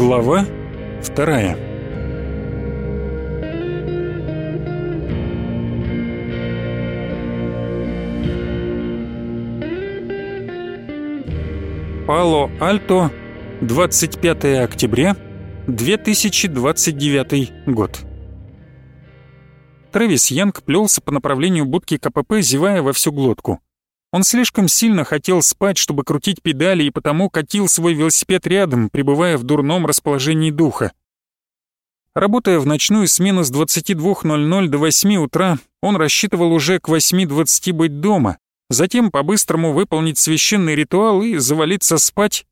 Глава вторая Пало-Альто, 25 октября, 2029 год. Трэвис Янг плелся по направлению будки КПП, зевая во всю глотку. Он слишком сильно хотел спать, чтобы крутить педали, и потому катил свой велосипед рядом, пребывая в дурном расположении духа. Работая в ночную смену с 22.00 до 8 утра, он рассчитывал уже к 8.20 быть дома, затем по-быстрому выполнить священный ритуал и завалиться спать.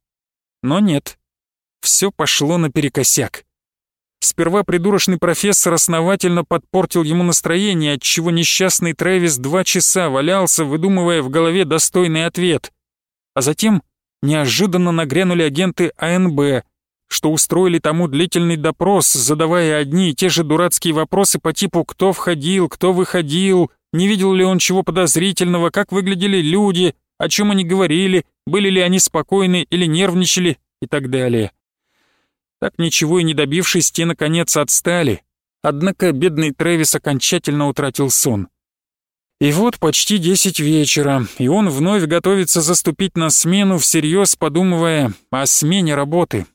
Но нет, все пошло наперекосяк. Сперва придурочный профессор основательно подпортил ему настроение, отчего несчастный Трэвис два часа валялся, выдумывая в голове достойный ответ. А затем неожиданно нагрянули агенты АНБ, что устроили тому длительный допрос, задавая одни и те же дурацкие вопросы по типу «кто входил», «кто выходил», «не видел ли он чего подозрительного», «как выглядели люди», «о чем они говорили», «были ли они спокойны или нервничали» и так далее. Так ничего и не добившись, те наконец отстали. Однако бедный Трэвис окончательно утратил сон. И вот почти десять вечера, и он вновь готовится заступить на смену, всерьез подумывая о смене работы.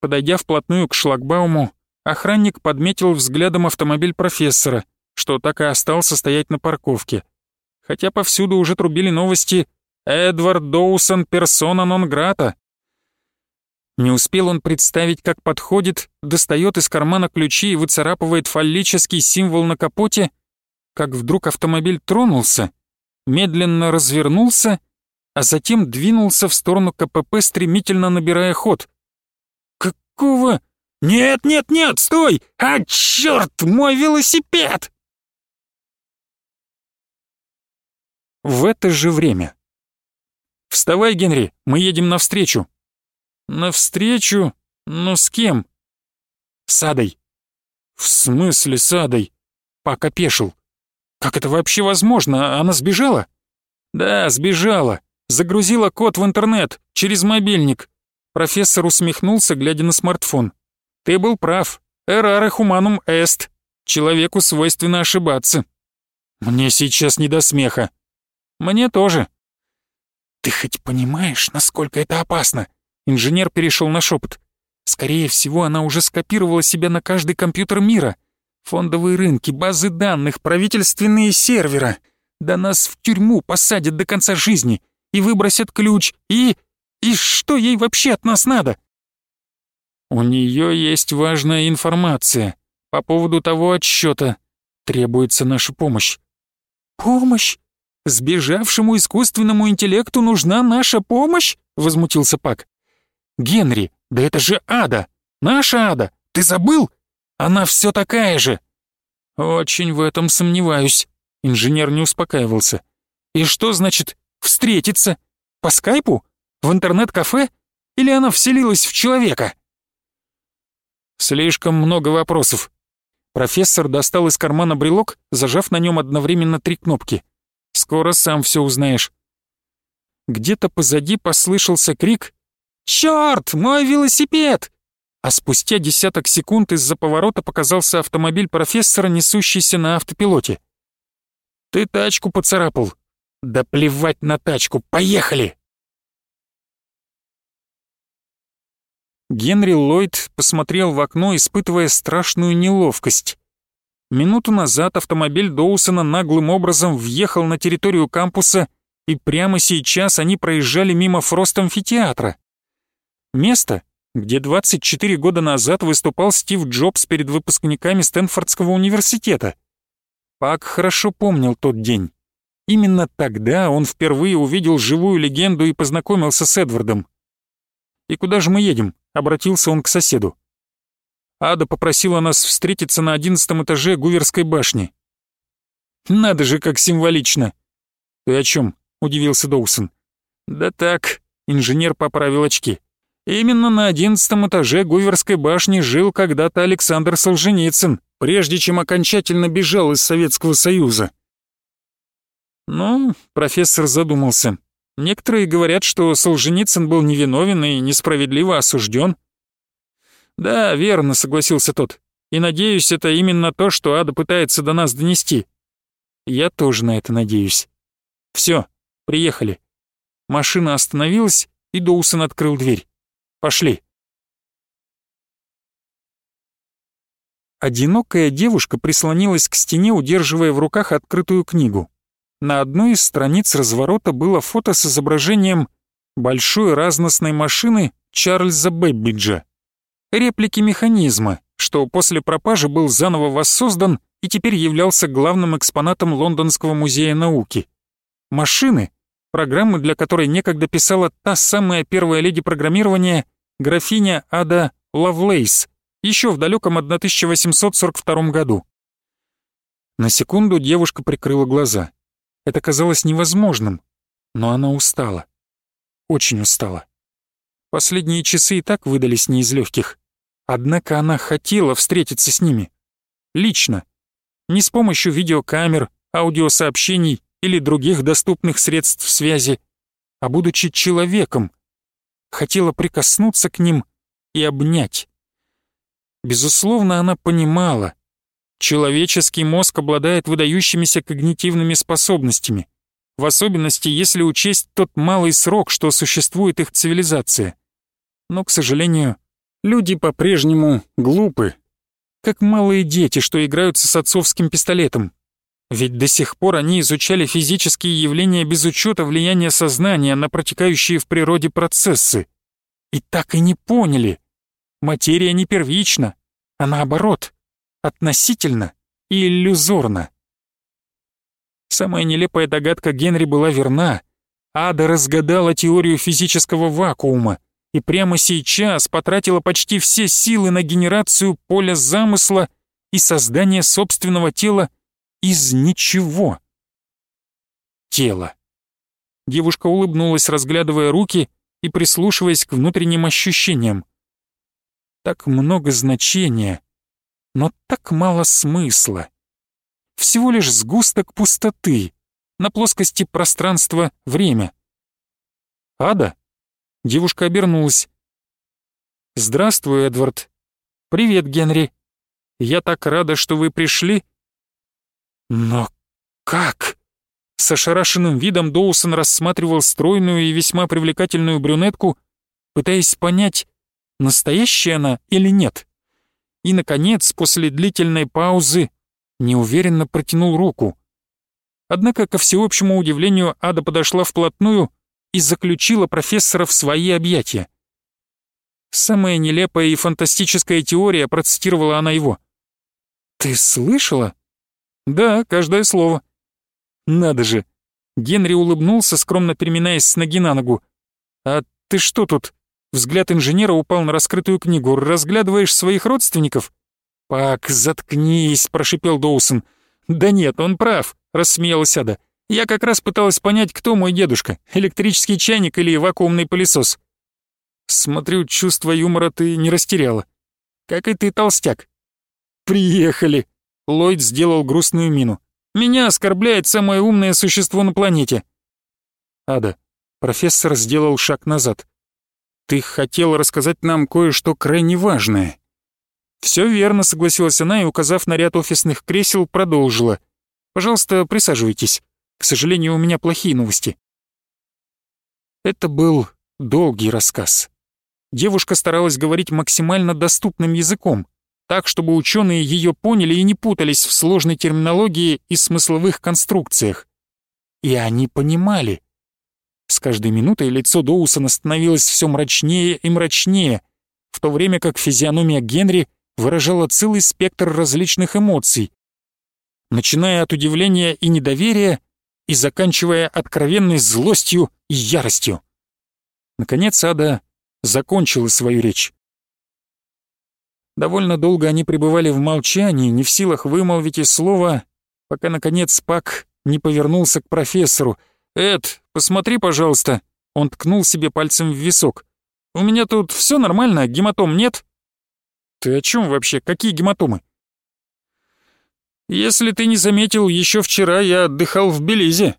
Подойдя вплотную к шлагбауму, охранник подметил взглядом автомобиль профессора, что так и остался стоять на парковке. Хотя повсюду уже трубили новости «Эдвард Доусон персона нон грата», не успел он представить, как подходит, достает из кармана ключи и выцарапывает фаллический символ на капоте, как вдруг автомобиль тронулся, медленно развернулся, а затем двинулся в сторону КПП, стремительно набирая ход. «Какого? Нет, нет, нет, стой! А, черт, мой велосипед!» В это же время. «Вставай, Генри, мы едем навстречу», «Навстречу? Но с кем?» «С Адой». «В смысле с Адой?» Пак опешил. «Как это вообще возможно? Она сбежала?» «Да, сбежала. Загрузила код в интернет, через мобильник». Профессор усмехнулся, глядя на смартфон. «Ты был прав. Эраре хуманум эст. Человеку свойственно ошибаться». «Мне сейчас не до смеха». «Мне тоже». «Ты хоть понимаешь, насколько это опасно?» Инженер перешел на шепот. Скорее всего, она уже скопировала себя на каждый компьютер мира. Фондовые рынки, базы данных, правительственные сервера. Да нас в тюрьму посадят до конца жизни и выбросят ключ, и... И что ей вообще от нас надо? У нее есть важная информация по поводу того отсчета. Требуется наша помощь. Помощь? Сбежавшему искусственному интеллекту нужна наша помощь? Возмутился Пак. Генри, да это же Ада! Наша Ада! Ты забыл? Она все такая же!» «Очень в этом сомневаюсь», — инженер не успокаивался. «И что значит «встретиться»? По скайпу? В интернет-кафе? Или она вселилась в человека?» «Слишком много вопросов». Профессор достал из кармана брелок, зажав на нем одновременно три кнопки. «Скоро сам все узнаешь». Где-то позади послышался крик, «Чёрт, мой велосипед!» А спустя десяток секунд из-за поворота показался автомобиль профессора, несущийся на автопилоте. «Ты тачку поцарапал». «Да плевать на тачку, поехали!» Генри Ллойд посмотрел в окно, испытывая страшную неловкость. Минуту назад автомобиль Доусона наглым образом въехал на территорию кампуса, и прямо сейчас они проезжали мимо Фрост-амфитеатра. Место, где 24 года назад выступал Стив Джобс перед выпускниками Стэнфордского университета. Пак хорошо помнил тот день. Именно тогда он впервые увидел живую легенду и познакомился с Эдвардом. «И куда же мы едем?» — обратился он к соседу. Ада попросила нас встретиться на одиннадцатом этаже Гуверской башни. «Надо же, как символично!» «Ты о чем? удивился Доусон. «Да так», — инженер поправил очки. Именно на одиннадцатом этаже Гуверской башни жил когда-то Александр Солженицын, прежде чем окончательно бежал из Советского Союза. Ну, профессор задумался. Некоторые говорят, что Солженицын был невиновен и несправедливо осужден. «Да, верно», — согласился тот. «И надеюсь, это именно то, что Ада пытается до нас донести». «Я тоже на это надеюсь». «Все, приехали». Машина остановилась, и Доусон открыл дверь. «Пошли». Одинокая девушка прислонилась к стене, удерживая в руках открытую книгу. На одной из страниц разворота было фото с изображением большой разносной машины Чарльза Бэббиджа. Реплики механизма, что после пропажи был заново воссоздан и теперь являлся главным экспонатом Лондонского музея науки. Машины, программы для которой некогда писала та самая первая леди программирования, графиня Ада Лавлейс, еще в далеком 1842 году. На секунду девушка прикрыла глаза. Это казалось невозможным, но она устала. Очень устала. Последние часы и так выдались не из легких. Однако она хотела встретиться с ними. Лично. Не с помощью видеокамер, аудиосообщений или других доступных средств связи, а будучи человеком. Хотела прикоснуться к ним и обнять. Безусловно, она понимала, человеческий мозг обладает выдающимися когнитивными способностями, в особенности если учесть тот малый срок, что существует их цивилизация. Но, к сожалению, люди по-прежнему глупы, как малые дети, что играются с отцовским пистолетом. Ведь до сих пор они изучали физические явления без учета влияния сознания на протекающие в природе процессы. И так и не поняли, Материя не первична, а наоборот, относительно и иллюзорна. Самая нелепая догадка Генри была верна. Ада разгадала теорию физического вакуума и прямо сейчас потратила почти все силы на генерацию поля замысла и создание собственного тела из ничего. Тело. Девушка улыбнулась, разглядывая руки и прислушиваясь к внутренним ощущениям так много значения, но так мало смысла. Всего лишь сгусток пустоты на плоскости пространства-время. «Ада?» Девушка обернулась. «Здравствуй, Эдвард. Привет, Генри. Я так рада, что вы пришли». «Но как?» С ошарашенным видом Доусон рассматривал стройную и весьма привлекательную брюнетку, пытаясь понять, настоящая она или нет. И, наконец, после длительной паузы, неуверенно протянул руку. Однако, ко всеобщему удивлению, Ада подошла вплотную и заключила профессора в свои объятия. Самая нелепая и фантастическая теория, процитировала она его. «Ты слышала?» «Да, каждое слово». «Надо же!» Генри улыбнулся, скромно переминаясь с ноги на ногу. «А ты что тут, Взгляд инженера упал на раскрытую книгу. «Разглядываешь своих родственников?» «Пак, заткнись», — прошипел Доусон. «Да нет, он прав», — рассмеялась Ада. «Я как раз пыталась понять, кто мой дедушка, электрический чайник или вакуумный пылесос». «Смотрю, чувство юмора ты не растеряла. Как и ты, толстяк». «Приехали», — Ллойд сделал грустную мину. «Меня оскорбляет самое умное существо на планете». «Ада», — профессор сделал шаг назад. Ты хотела рассказать нам кое-что крайне важное». «Все верно», — согласилась она и, указав на ряд офисных кресел, продолжила. «Пожалуйста, присаживайтесь. К сожалению, у меня плохие новости». Это был долгий рассказ. Девушка старалась говорить максимально доступным языком, так, чтобы ученые ее поняли и не путались в сложной терминологии и смысловых конструкциях. И они понимали. С каждой минутой лицо Доусона становилось все мрачнее и мрачнее, в то время как физиономия Генри выражала целый спектр различных эмоций, начиная от удивления и недоверия и заканчивая откровенной злостью и яростью. Наконец Ада закончила свою речь. Довольно долго они пребывали в молчании, не в силах вымолвить и слова, пока, наконец, Пак не повернулся к профессору. «Эд, Посмотри, пожалуйста». Он ткнул себе пальцем в висок. «У меня тут все нормально, гематом нет?» «Ты о чем вообще? Какие гематомы?» «Если ты не заметил, еще вчера я отдыхал в Белизе»,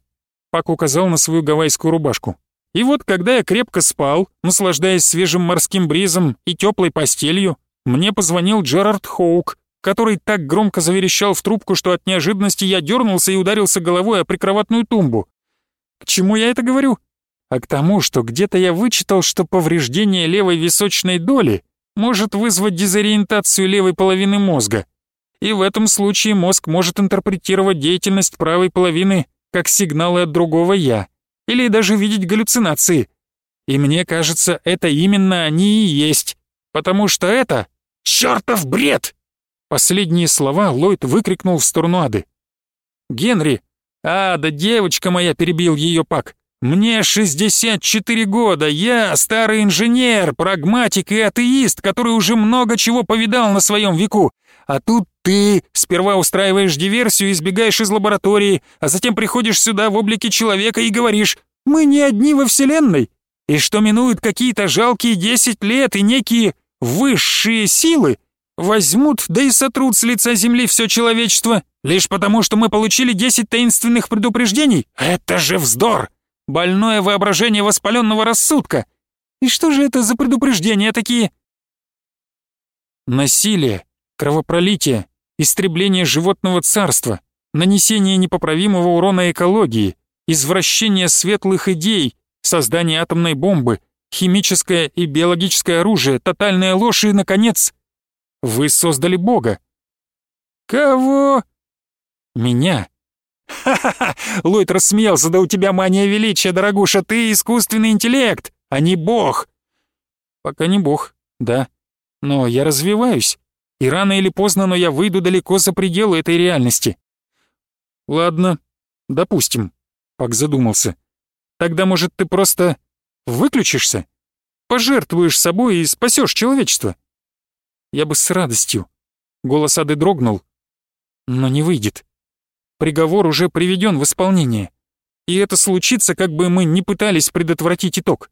Пак указал на свою гавайскую рубашку. «И вот, когда я крепко спал, наслаждаясь свежим морским бризом и теплой постелью, мне позвонил Джерард Хоук, который так громко заверещал в трубку, что от неожиданности я дернулся и ударился головой о прикроватную тумбу. К чему я это говорю? А к тому, что где-то я вычитал, что повреждение левой височной доли может вызвать дезориентацию левой половины мозга. И в этом случае мозг может интерпретировать деятельность правой половины как сигналы от другого «я», или даже видеть галлюцинации. И мне кажется, это именно они и есть, потому что это чертов бред!» Последние слова Ллойд выкрикнул в сторону Ады. «Генри! А, да девочка моя!» — перебил ее Пак. «Мне 64 года, я старый инженер, прагматик и атеист, который уже много чего повидал на своем веку. А тут ты сперва устраиваешь диверсию и сбегаешь из лаборатории, а затем приходишь сюда в облике человека и говоришь «Мы не одни во Вселенной!» И что минуют какие-то жалкие 10 лет и некие высшие силы возьмут, да и сотрут с лица Земли все человечество, лишь потому, что мы получили 10 таинственных предупреждений? Это же вздор! больное воображение воспаленного рассудка. И что же это за предупреждения такие? Насилие, кровопролитие, истребление животного царства, нанесение непоправимого урона экологии, извращение светлых идей, создание атомной бомбы, химическое и биологическое оружие, тотальная ложь и, наконец, вы создали Бога. Кого? Меня. «Ха-ха-ха!» — Ллойд рассмеялся, «да у тебя мания величия, дорогуша, ты искусственный интеллект, а не бог!» «Пока не бог, да, но я развиваюсь, и рано или поздно, но я выйду далеко за пределы этой реальности». «Ладно, допустим», — Пак задумался. «Тогда, может, ты просто выключишься? Пожертвуешь собой и спасешь человечество?» «Я бы с радостью». Голос Ады дрогнул, но не выйдет приговор уже приведен в исполнение. И это случится, как бы мы ни пытались предотвратить итог.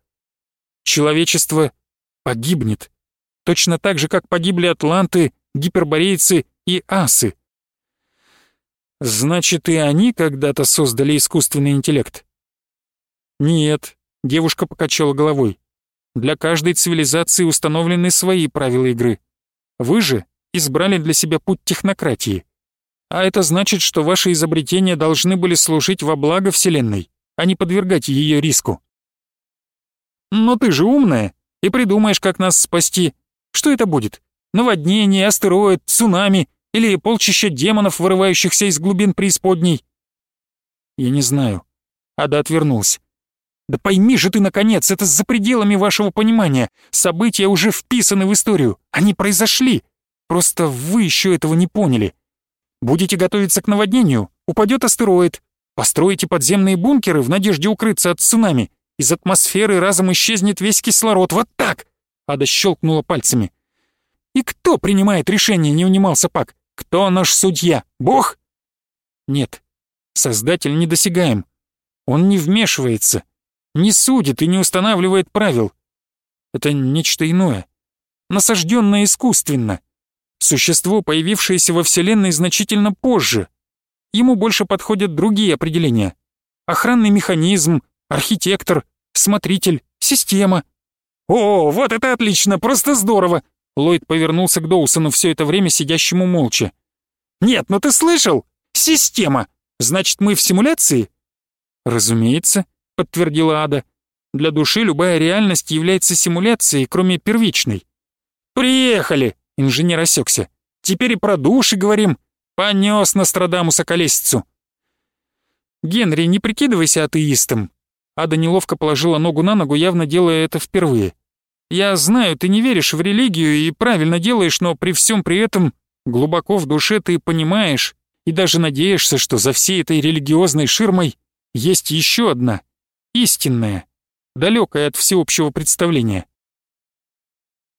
Человечество погибнет. Точно так же, как погибли атланты, гиперборейцы и асы. Значит, и они когда-то создали искусственный интеллект? Нет, девушка покачала головой. Для каждой цивилизации установлены свои правила игры. Вы же избрали для себя путь технократии. А это значит, что ваши изобретения должны были служить во благо Вселенной, а не подвергать ее риску. Но ты же умная и придумаешь, как нас спасти. Что это будет? Наводнение, астероид, цунами или полчища демонов, вырывающихся из глубин преисподней? Я не знаю. Ада отвернулся. Да пойми же ты, наконец, это за пределами вашего понимания. События уже вписаны в историю. Они произошли. Просто вы еще этого не поняли. Будете готовиться к наводнению, упадет астероид. Построите подземные бункеры в надежде укрыться от цунами. Из атмосферы разом исчезнет весь кислород. Вот так!» Ада щелкнула пальцами. «И кто принимает решение?» — не унимался Пак. «Кто наш судья? Бог?» «Нет, Создатель недосягаем. Он не вмешивается, не судит и не устанавливает правил. Это нечто иное, насажденное искусственно. Существо, появившееся во Вселенной значительно позже. Ему больше подходят другие определения. Охранный механизм, архитектор, смотритель, система. «О, вот это отлично, просто здорово!» Ллойд повернулся к Доусону все это время сидящему молча. «Нет, ну ты слышал? Система! Значит, мы в симуляции?» «Разумеется», — подтвердила Ада. «Для души любая реальность является симуляцией, кроме первичной». «Приехали!» Инженер осекся. «Теперь и про души говорим. Понес Нострадамуса колесицу». «Генри, не прикидывайся атеистом». Ада неловко положила ногу на ногу, явно делая это впервые. «Я знаю, ты не веришь в религию и правильно делаешь, но при всем при этом глубоко в душе ты понимаешь и даже надеешься, что за всей этой религиозной ширмой есть еще одна, истинная, далекая от всеобщего представления.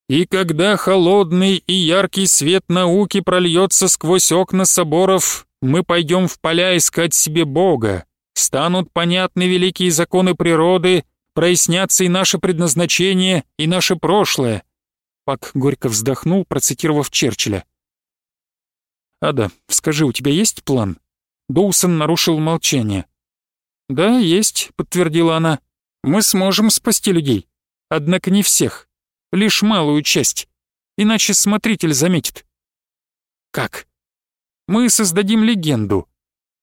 И когда холодный и яркий свет науки прольется сквозь окна соборов, мы пойдем в поля искать себе Бога. Станут понятны великие законы природы, прояснятся и наше предназначение, и наше прошлое. Пак горько вздохнул, процитировав Черчилля. «Ада, скажи, у тебя есть план?» Доусон нарушил молчание. «Да, есть», — подтвердила она. «Мы сможем спасти людей. Однако не всех лишь малую часть. иначе смотритель заметит. Как? Мы создадим легенду.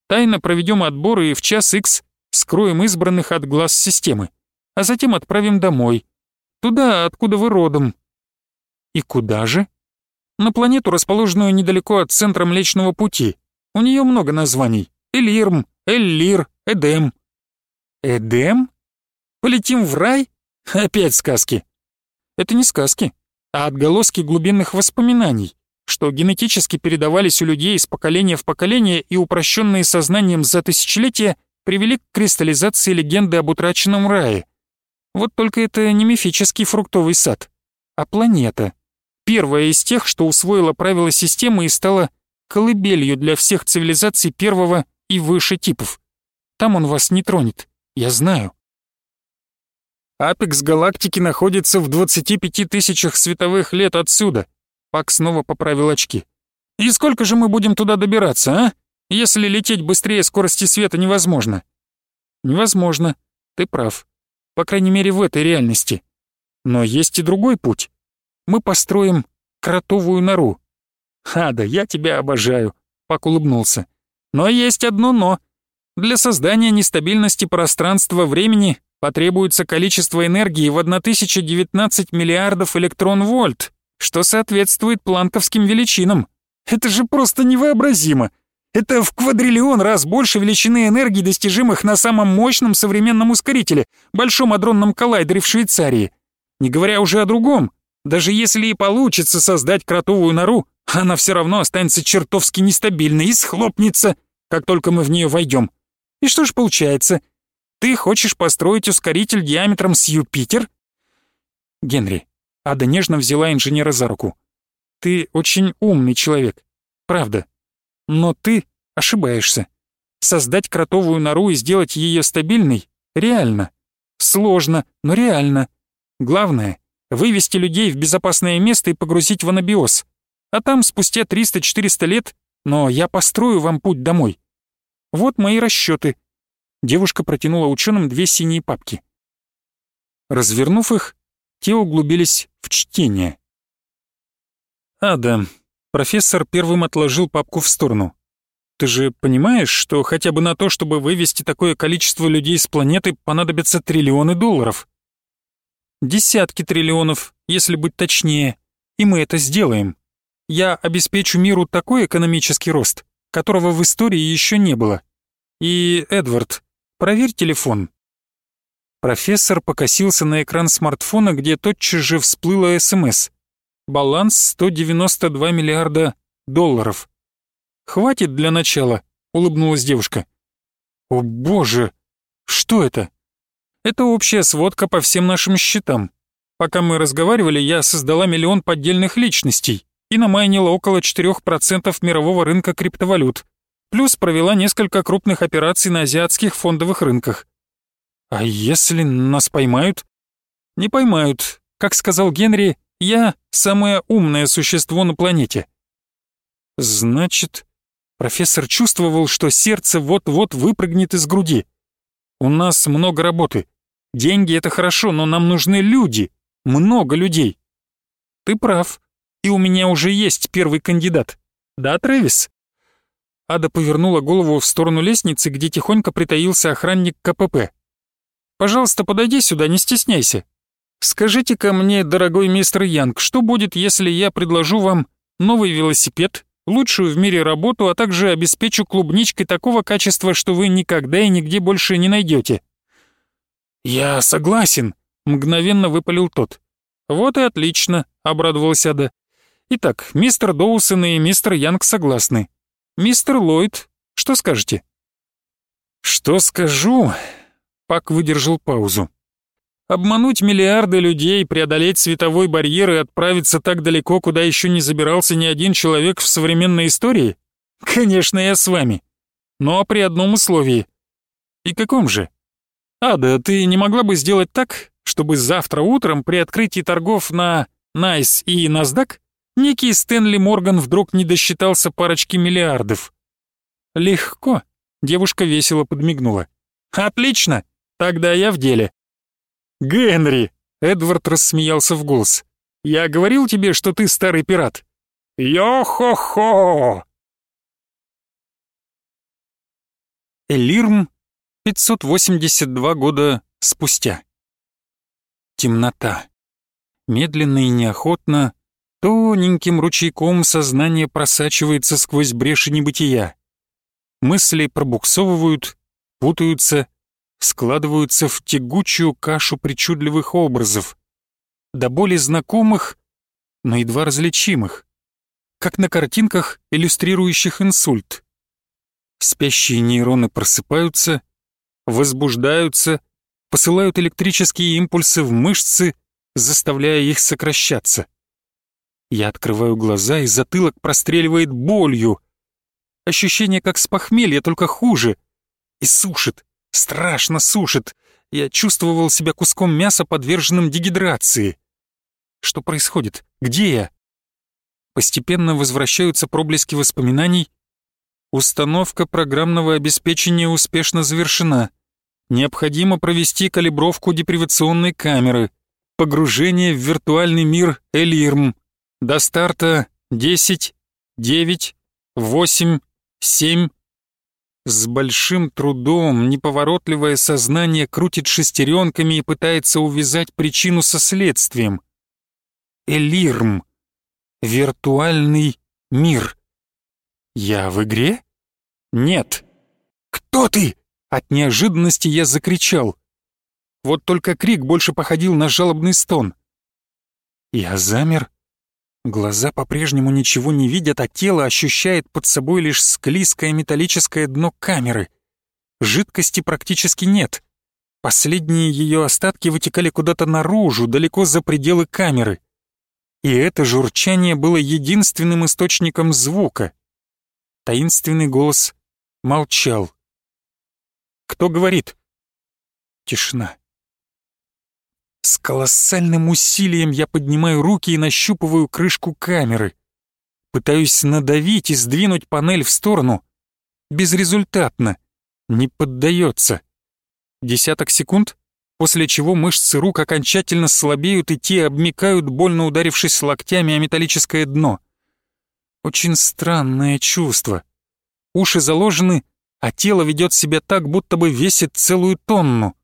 Тайно проведем отбор и в час X скроем избранных от глаз системы, а затем отправим домой. Туда, откуда вы родом. И куда же? На планету, расположенную недалеко от центра Млечного Пути. У нее много названий. Элирм, Эллир, Эдем. Эдем? Полетим в рай? Опять сказки. Это не сказки, а отголоски глубинных воспоминаний, что генетически передавались у людей из поколения в поколение и упрощенные сознанием за тысячелетия привели к кристаллизации легенды об утраченном рае. Вот только это не мифический фруктовый сад, а планета. Первая из тех, что усвоила правила системы и стала колыбелью для всех цивилизаций первого и выше типов. Там он вас не тронет, я знаю. Апекс галактики находится в 25 тысячах световых лет отсюда. Пак снова поправил очки. И сколько же мы будем туда добираться, а? Если лететь быстрее скорости света невозможно. Невозможно. Ты прав. По крайней мере, в этой реальности. Но есть и другой путь. Мы построим кротовую нору. Ада, я тебя обожаю. Пак улыбнулся. Но есть одно «но». Для создания нестабильности пространства-времени потребуется количество энергии в 1019 миллиардов электрон-вольт, что соответствует планковским величинам. Это же просто невообразимо. Это в квадриллион раз больше величины энергии, достижимых на самом мощном современном ускорителе, Большом адронном коллайдере в Швейцарии. Не говоря уже о другом, даже если и получится создать кротовую нору, она все равно останется чертовски нестабильной и схлопнется, как только мы в нее войдем. И что ж получается? Ты хочешь построить ускоритель диаметром с Юпитер? Генри, Ада нежно взяла инженера за руку. Ты очень умный человек, правда. Но ты ошибаешься. Создать кротовую нору и сделать ее стабильной реально. Сложно, но реально. Главное — вывести людей в безопасное место и погрузить в анабиоз. А там спустя 300-400 лет, но я построю вам путь домой. Вот мои расчеты. Девушка протянула ученым две синие папки. Развернув их, те углубились в чтение. «Ада», — профессор первым отложил папку в сторону. «Ты же понимаешь, что хотя бы на то, чтобы вывести такое количество людей с планеты, понадобятся триллионы долларов?» «Десятки триллионов, если быть точнее, и мы это сделаем. Я обеспечу миру такой экономический рост, которого в истории еще не было. И, Эдвард, Проверь телефон». Профессор покосился на экран смартфона, где тотчас же всплыло СМС. Баланс 192 миллиарда долларов. «Хватит для начала», — улыбнулась девушка. «О боже! Что это?» «Это общая сводка по всем нашим счетам. Пока мы разговаривали, я создала миллион поддельных личностей и намайнила около 4% мирового рынка криптовалют плюс провела несколько крупных операций на азиатских фондовых рынках. А если нас поймают? Не поймают. Как сказал Генри, я самое умное существо на планете. Значит, профессор чувствовал, что сердце вот-вот выпрыгнет из груди. У нас много работы. Деньги — это хорошо, но нам нужны люди. Много людей. Ты прав. И у меня уже есть первый кандидат. Да, Трэвис? Ада повернула голову в сторону лестницы, где тихонько притаился охранник КПП. «Пожалуйста, подойди сюда, не стесняйся. Скажите-ка мне, дорогой мистер Янг, что будет, если я предложу вам новый велосипед, лучшую в мире работу, а также обеспечу клубничкой такого качества, что вы никогда и нигде больше не найдете?» «Я согласен», — мгновенно выпалил тот. «Вот и отлично», — обрадовалась Ада. «Итак, мистер Доусон и мистер Янг согласны. «Мистер Ллойд, что скажете?» «Что скажу?» Пак выдержал паузу. «Обмануть миллиарды людей, преодолеть световой барьер и отправиться так далеко, куда еще не забирался ни один человек в современной истории? Конечно, я с вами. Но при одном условии. И каком же? Ада, ты не могла бы сделать так, чтобы завтра утром при открытии торгов на NYSE и NASDAQ некий Стэнли Морган вдруг не досчитался парочки миллиардов. «Легко», — девушка весело подмигнула. «Отлично, тогда я в деле». «Генри!» — Эдвард рассмеялся в голос. Я говорил тебе, что ты старый пират? Йо-хо-хо!» Элирм 582 года спустя. Темнота. Медленно и неохотно, тоненьким ручейком сознание просачивается сквозь бреши небытия. Мысли пробуксовывают, путаются, складываются в тягучую кашу причудливых образов, до боли знакомых, но едва различимых, как на картинках, иллюстрирующих инсульт. Спящие нейроны просыпаются, возбуждаются, посылают электрические импульсы в мышцы, заставляя их сокращаться. Я открываю глаза, и затылок простреливает болью. Ощущение как с похмелья, только хуже. И сушит, страшно сушит. Я чувствовал себя куском мяса, подверженным дегидрации. Что происходит? Где я? Постепенно возвращаются проблески воспоминаний. Установка программного обеспечения успешно завершена. Необходимо провести калибровку депривационной камеры. Погружение в виртуальный мир Элирм. До старта 10, 9, 8, 7. С большим трудом неповоротливое сознание крутит шестеренками и пытается увязать причину со следствием. Элирм. Виртуальный мир. Я в игре? Нет. Кто ты? От неожиданности я закричал. Вот только крик больше походил на жалобный стон. Я замер. Глаза по-прежнему ничего не видят, а тело ощущает под собой лишь склизкое металлическое дно камеры. Жидкости практически нет. Последние ее остатки вытекали куда-то наружу, далеко за пределы камеры и это журчание было единственным источником звука. Таинственный голос молчал. «Кто говорит?» Тишина. С колоссальным усилием я поднимаю руки и нащупываю крышку камеры. Пытаюсь надавить и сдвинуть панель в сторону. Безрезультатно. Не поддается. Десяток секунд, после чего мышцы рук окончательно слабеют и те обмикают, больно ударившись локтями о металлическое дно. Очень странное чувство. Уши заложены, а тело ведет себя так, будто бы весит целую тонну.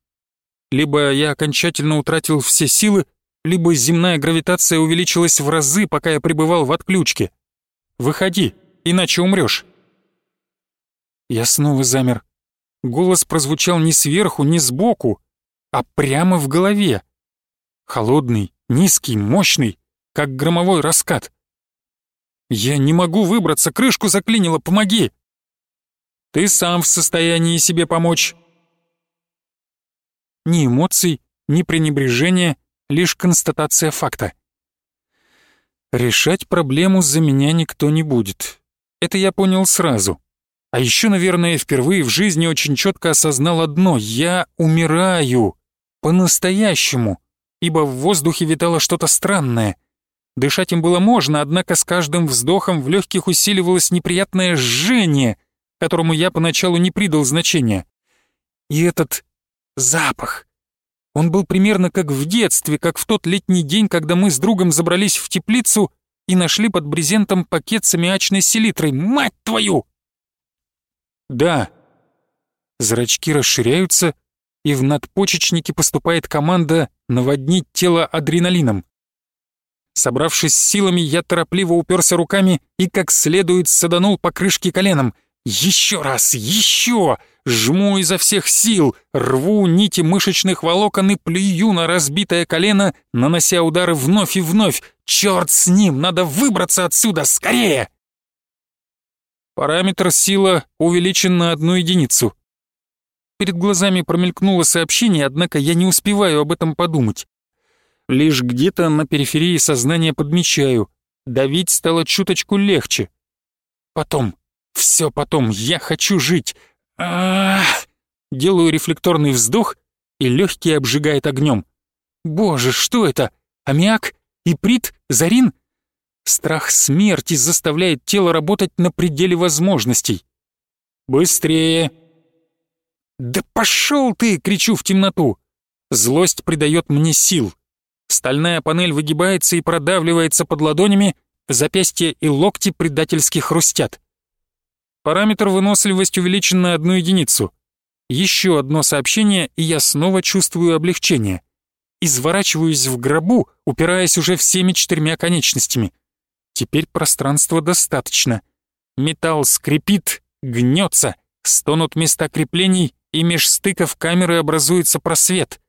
Либо я окончательно утратил все силы, либо земная гравитация увеличилась в разы, пока я пребывал в отключке. Выходи, иначе умрешь. Я снова замер. Голос прозвучал не сверху, не сбоку, а прямо в голове. Холодный, низкий, мощный, как громовой раскат. «Я не могу выбраться, крышку заклинило, помоги!» «Ты сам в состоянии себе помочь!» Ни эмоций, ни пренебрежения, лишь констатация факта. Решать проблему за меня никто не будет. Это я понял сразу. А еще, наверное, впервые в жизни очень четко осознал одно — я умираю по-настоящему, ибо в воздухе витало что-то странное. Дышать им было можно, однако с каждым вздохом в легких усиливалось неприятное жжение, которому я поначалу не придал значения. И этот запах. Он был примерно как в детстве, как в тот летний день, когда мы с другом забрались в теплицу и нашли под брезентом пакет с аммиачной селитрой. Мать твою! Да. Зрачки расширяются, и в надпочечнике поступает команда наводнить тело адреналином. Собравшись с силами, я торопливо уперся руками и как следует саданул по крышке коленом. Еще раз, еще! Жму изо всех сил, рву нити мышечных волокон и плюю на разбитое колено, нанося удары вновь и вновь. Черт с ним, надо выбраться отсюда, скорее! Параметр сила увеличен на одну единицу. Перед глазами промелькнуло сообщение, однако я не успеваю об этом подумать. Лишь где-то на периферии сознания подмечаю. Давить стало чуточку легче. Потом. Все потом. Я хочу жить. Делаю рефлекторный вздох, и легкий обжигает огнем. Боже, что это? Аммиак? Иприт? Зарин? Страх смерти заставляет тело работать на пределе возможностей. «Быстрее!» «Да пошел ты!» — кричу в темноту. Злость придает мне сил. Стальная панель выгибается и продавливается под ладонями, запястья и локти предательски хрустят. Параметр выносливость увеличен на одну единицу. Еще одно сообщение, и я снова чувствую облегчение. Изворачиваюсь в гробу, упираясь уже всеми четырьмя конечностями. Теперь пространства достаточно. Металл скрипит, гнется, стонут места креплений, и меж стыков камеры образуется просвет.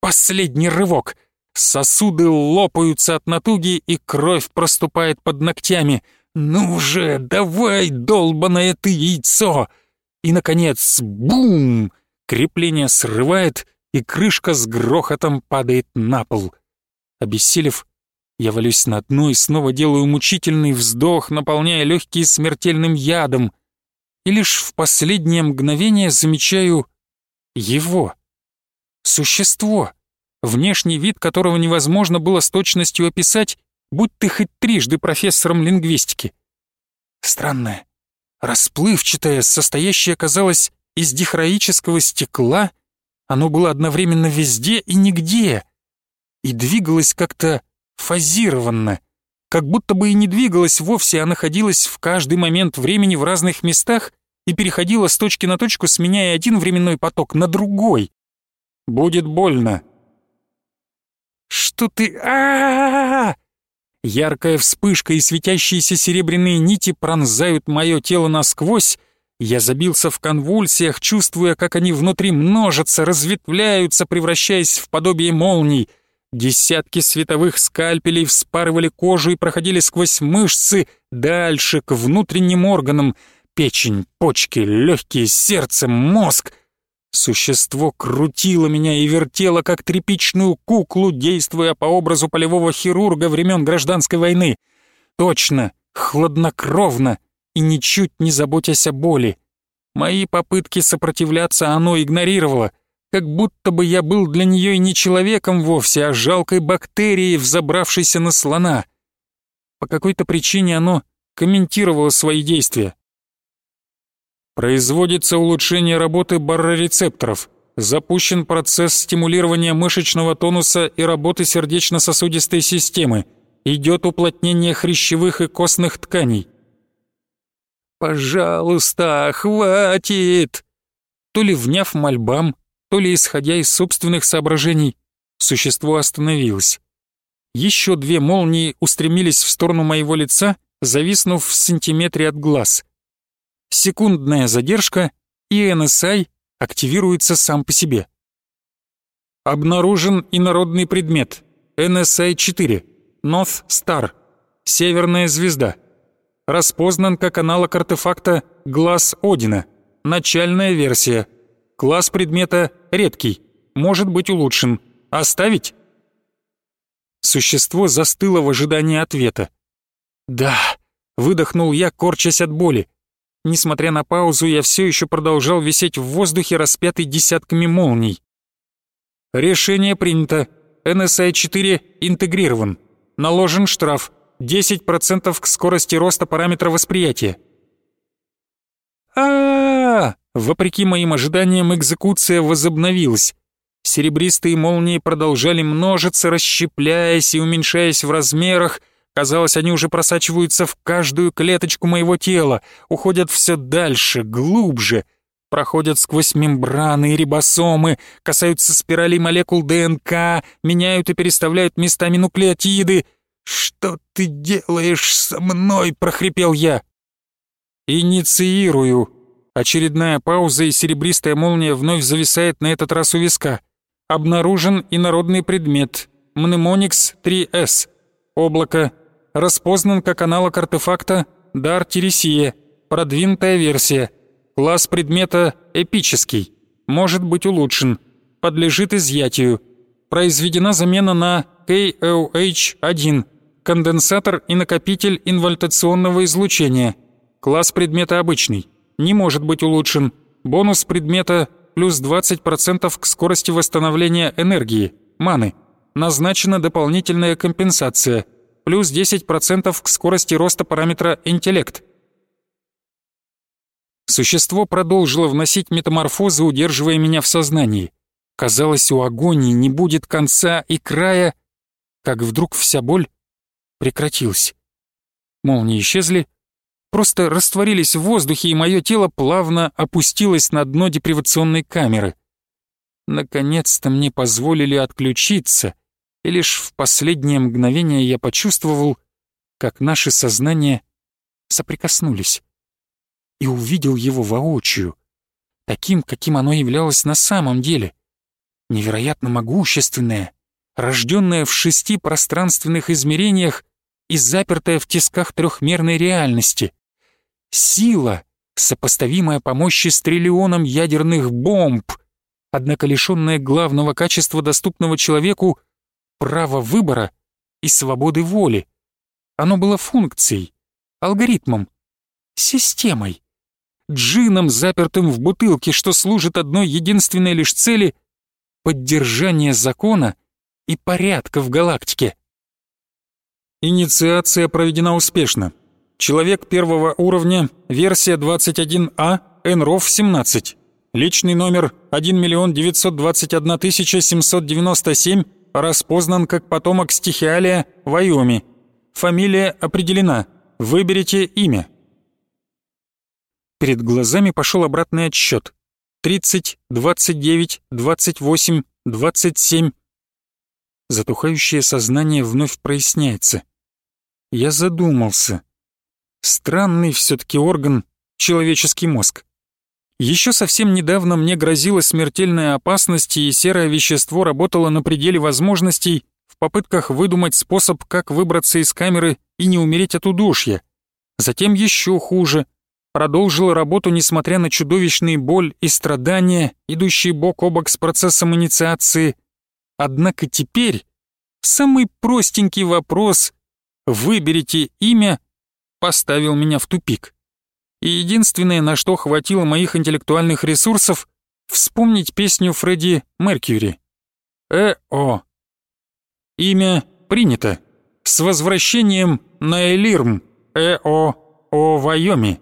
Последний рывок. Сосуды лопаются от натуги, и кровь проступает под ногтями. «Ну же, давай, долбаное ты яйцо!» И, наконец, бум! Крепление срывает, и крышка с грохотом падает на пол. Обессилев, я валюсь на дно и снова делаю мучительный вздох, наполняя легкие смертельным ядом. И лишь в последнее мгновение замечаю его. Существо, внешний вид которого невозможно было с точностью описать, будь ты хоть трижды профессором лингвистики. Странное, расплывчатое, состоящее, казалось, из дихроического стекла, оно было одновременно везде и нигде, и двигалось как-то фазированно, как будто бы и не двигалась вовсе, а находилась в каждый момент времени в разных местах и переходила с точки на точку, сменяя один временной поток на другой. Будет больно. Что ты... а, -а, -а, Яркая вспышка и светящиеся серебряные нити пронзают мое тело насквозь. Я забился в конвульсиях, чувствуя, как они внутри множатся, разветвляются, превращаясь в подобие молний. Десятки световых скальпелей вспарывали кожу и проходили сквозь мышцы дальше, к внутренним органам. Печень, почки, легкие, сердце, мозг. Существо крутило меня и вертело, как тряпичную куклу, действуя по образу полевого хирурга времен гражданской войны. Точно, хладнокровно и ничуть не заботясь о боли. Мои попытки сопротивляться оно игнорировало — как будто бы я был для нее и не человеком вовсе, а жалкой бактерией, взобравшейся на слона. По какой-то причине оно комментировало свои действия. Производится улучшение работы барорецепторов. Запущен процесс стимулирования мышечного тонуса и работы сердечно-сосудистой системы. Идет уплотнение хрящевых и костных тканей. «Пожалуйста, хватит!» То ли вняв мольбам, то ли исходя из собственных соображений, существо остановилось. Еще две молнии устремились в сторону моего лица, зависнув в сантиметре от глаз. Секундная задержка, и NSI активируется сам по себе. Обнаружен инородный предмет. NSI-4. North Star. Северная звезда. Распознан как аналог артефакта «Глаз Одина». Начальная версия – Класс предмета редкий, может быть улучшен. Оставить? Существо застыло в ожидании ответа. «Да», — выдохнул я, корчась от боли. Несмотря на паузу, я все еще продолжал висеть в воздухе, распятый десятками молний. Решение принято. NSI-4 интегрирован. Наложен штраф. 10% к скорости роста параметра восприятия. а, -а, Вопреки моим ожиданиям, экзекуция возобновилась. Серебристые молнии продолжали множиться, расщепляясь и уменьшаясь в размерах. Казалось, они уже просачиваются в каждую клеточку моего тела, уходят все дальше, глубже, проходят сквозь мембраны и рибосомы, касаются спиралей молекул ДНК, меняют и переставляют местами нуклеотиды. «Что ты делаешь со мной?» — прохрипел я. «Инициирую», Очередная пауза, и серебристая молния вновь зависает на этот раз у виска. Обнаружен инородный предмет. Мнемоникс 3С. Облако. Распознан как аналог артефакта Дар Тересия. Продвинутая версия. Класс предмета эпический. Может быть улучшен. Подлежит изъятию. Произведена замена на KOH-1. Конденсатор и накопитель инвольтационного излучения. Класс предмета обычный не может быть улучшен. Бонус предмета плюс 20% к скорости восстановления энергии, маны. Назначена дополнительная компенсация, плюс 10% к скорости роста параметра интеллект. Существо продолжило вносить метаморфозы, удерживая меня в сознании. Казалось, у агонии не будет конца и края, как вдруг вся боль прекратилась. Молнии исчезли, просто растворились в воздухе, и мое тело плавно опустилось на дно депривационной камеры. Наконец-то мне позволили отключиться, и лишь в последнее мгновение я почувствовал, как наши сознания соприкоснулись, и увидел его воочию, таким, каким оно являлось на самом деле, невероятно могущественное, рожденное в шести пространственных измерениях и запертая в тисках трехмерной реальности. Сила, сопоставимая по мощи с триллионом ядерных бомб, однако лишенная главного качества доступного человеку права выбора и свободы воли. Оно было функцией, алгоритмом, системой, джином, запертым в бутылке, что служит одной единственной лишь цели — поддержание закона и порядка в галактике. Инициация проведена успешно. Человек первого уровня, версия 21А, НРОВ-17. Личный номер 1 миллион 921 тысяча 797 распознан как потомок стихиалия Вайоми. Фамилия определена. Выберите имя. Перед глазами пошел обратный отсчет. 30, 29, 28, 27. Затухающее сознание вновь проясняется. Я задумался. Странный все-таки орган — человеческий мозг. Еще совсем недавно мне грозила смертельная опасность, и серое вещество работало на пределе возможностей в попытках выдумать способ, как выбраться из камеры и не умереть от удушья. Затем еще хуже. Продолжило работу, несмотря на чудовищные боль и страдания, идущие бок о бок с процессом инициации. Однако теперь самый простенький вопрос «Выберите имя» поставил меня в тупик. И единственное, на что хватило моих интеллектуальных ресурсов, вспомнить песню Фредди Меркьюри. Э-о. Имя принято. С возвращением на Элирм. Э-о. О Вайоми.